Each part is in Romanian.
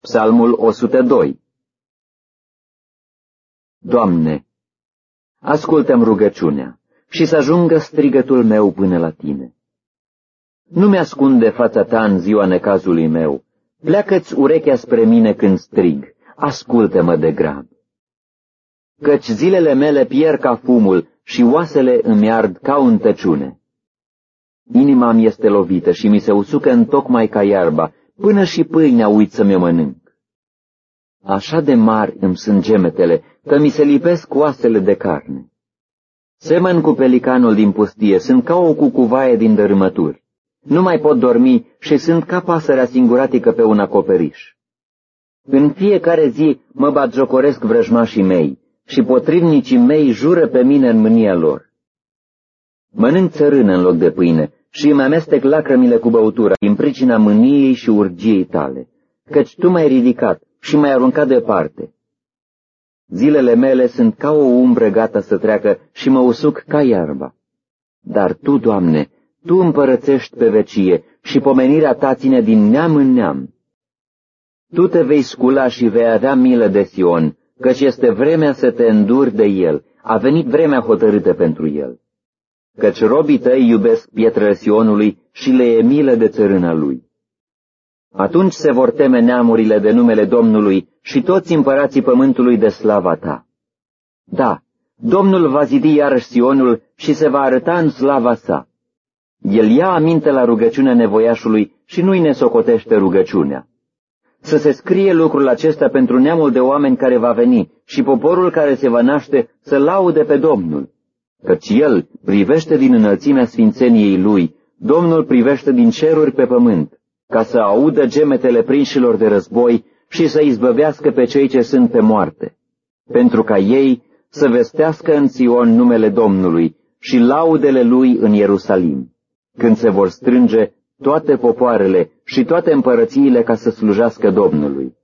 Psalmul 102 Doamne, ascultă-mi rugăciunea și să ajungă strigătul meu până la Tine. Nu mi-ascunde fața Ta în ziua necazului meu, pleacă-ți urechea spre mine când strig, ascultă-mă de grab. Căci zilele mele pierd ca fumul și oasele îmi ard ca un tăciune. Inima mi este lovită și mi se usucă în tocmai ca iarba, până și pâinea uit să mi-o mănânc. Așa de mari îmi sunt gemetele, că mi se lipesc oasele de carne. Semăn cu pelicanul din pustie, sunt ca o cucuvaie din dărâmături. Nu mai pot dormi și sunt ca pasărea singuratică pe un acoperiș. În fiecare zi mă batjocoresc vrăjmașii mei și potrivnicii mei jură pe mine în mânia lor. Mănânc țărână în loc de pâine și îmi amestec lacrămile cu băutura din pricina mâniei și urgiei tale, căci tu m-ai ridicat și m-ai aruncat departe. Zilele mele sunt ca o umbră gata să treacă și mă usuc ca iarba. Dar Tu, Doamne, Tu împărățești pe vecie și pomenirea Ta ține din neam în neam. Tu te vei scula și vei avea milă de Sion, căci este vremea să te înduri de el, a venit vremea hotărâtă pentru el. Căci robii tăi iubesc pietrele Sionului și le e milă de țărâna lui. Atunci se vor teme neamurile de numele Domnului și toți împărații pământului de slava ta. Da, Domnul va zidi iarăși Sionul și se va arăta în slava sa. El ia aminte la rugăciunea nevoiașului și nu-i ne socotește rugăciunea. Să se scrie lucrul acesta pentru neamul de oameni care va veni și poporul care se va naște să laude pe Domnul. Căci El privește din înălțimea sfințeniei Lui, Domnul privește din ceruri pe pământ, ca să audă gemetele prinșilor de război și să izbăvească pe cei ce sunt pe moarte, pentru ca ei să vestească în Sion numele Domnului și laudele Lui în Ierusalim, când se vor strânge toate popoarele și toate împărățiile ca să slujească Domnului.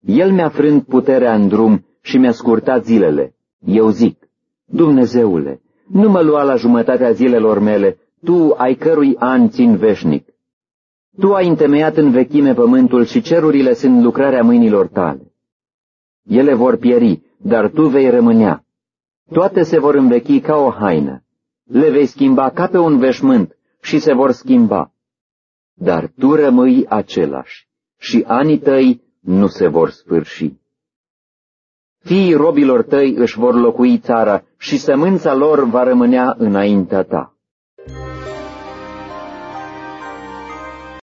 El mi-a frânt puterea în drum și mi-a scurtat zilele. Eu zic, Dumnezeule, nu mă lua la jumătatea zilelor mele, Tu ai cărui an țin veșnic. Tu ai întemeiat în vechime pământul și cerurile sunt lucrarea mâinilor tale. Ele vor pieri, dar tu vei rămânea. Toate se vor învechi ca o haină. Le vei schimba ca pe un veșmânt și se vor schimba. Dar tu rămâi același și anii tăi nu se vor sfârși. Fiii robilor tăi își vor locui țara și sămânța lor va rămânea înaintea ta.